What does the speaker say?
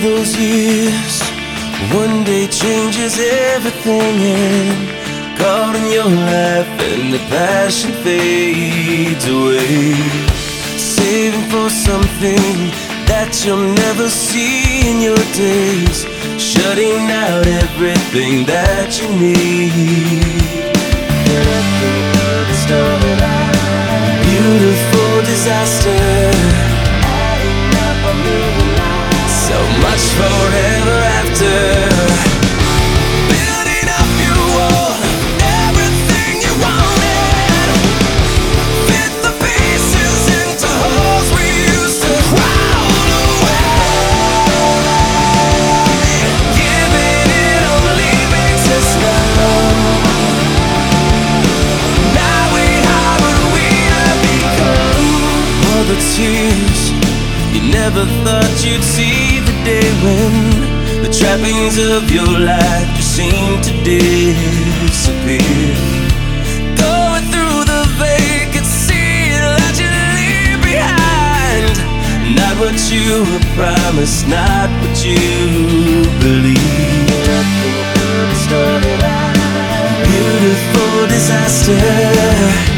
tears one day changes everything and caught in your life and the passion fades away. Saving for something that you'll never see in your days shutting out everything that you need. Beautiful disaster become. All the tears. You never thought you'd see day when the trappings of your life just seem to disappear. Going through the vacancy that you leave behind. Not what you were promised, not what you believed. Beautiful disaster.